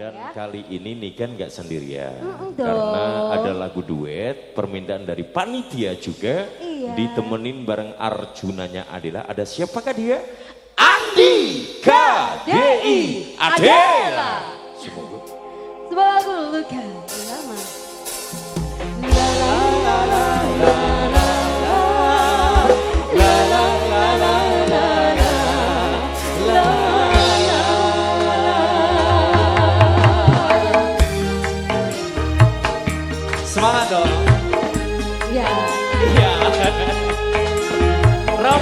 Dan ya. kali ini Niken gak sendirian mm karena ada lagu duet permintaan dari panitia juga iya. ditemenin bareng Arjunanya Adela. Ada siapakah dia? Andi K.D.I. Adela.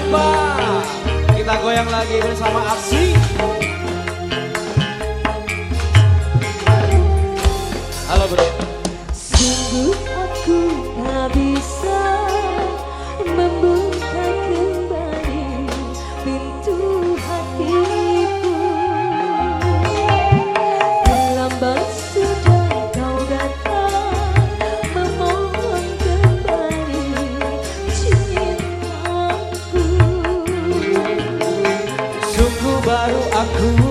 siapa Kita goyang lagi bersama aksi. Halo bro. Sungguh aku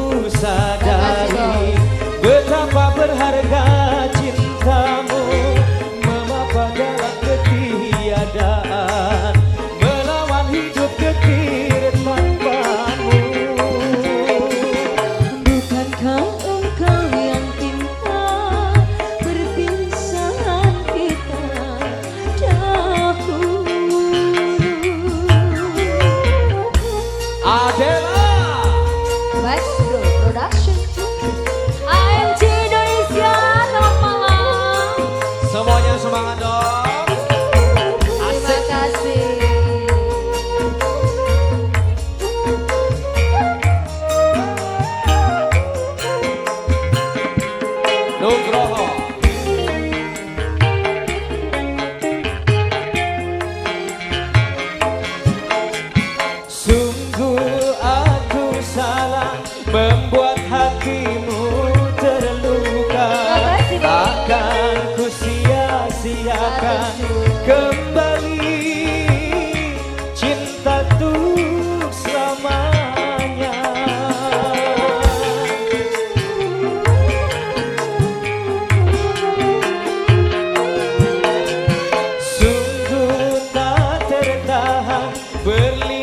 Berlin.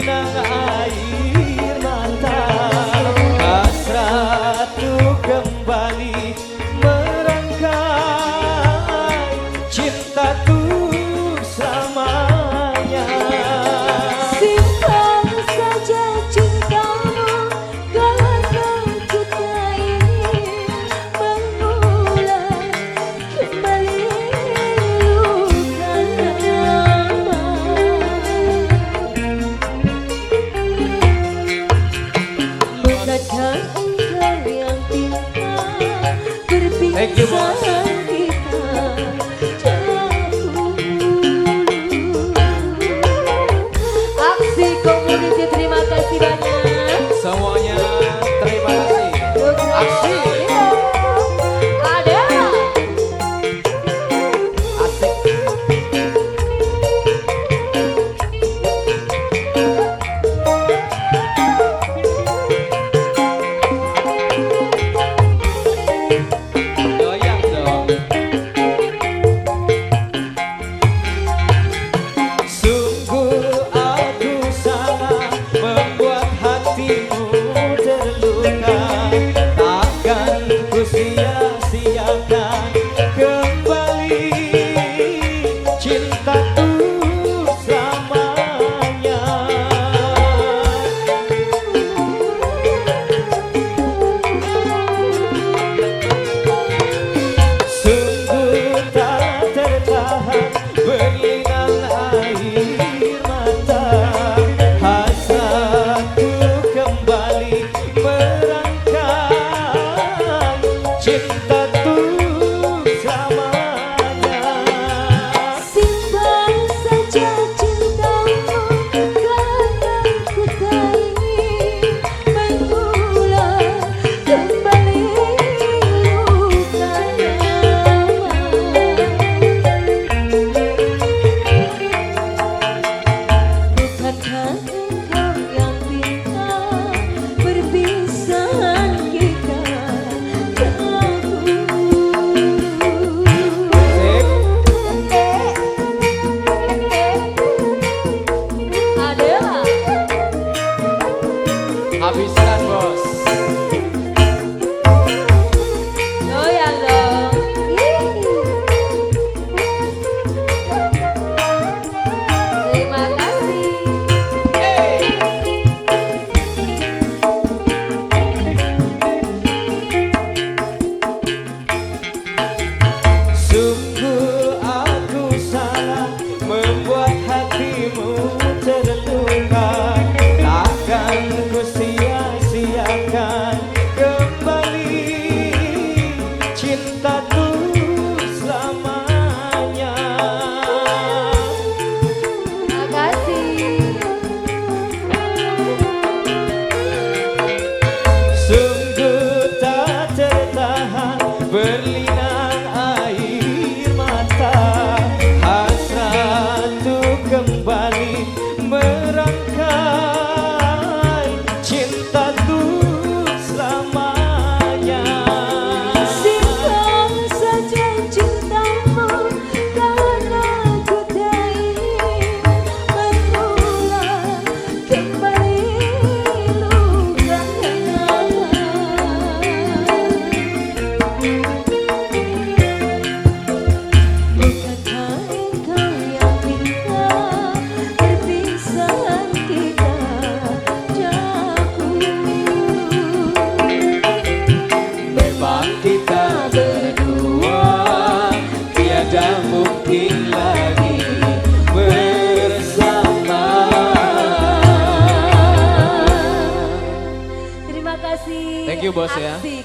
You, Bos, ya. Aksi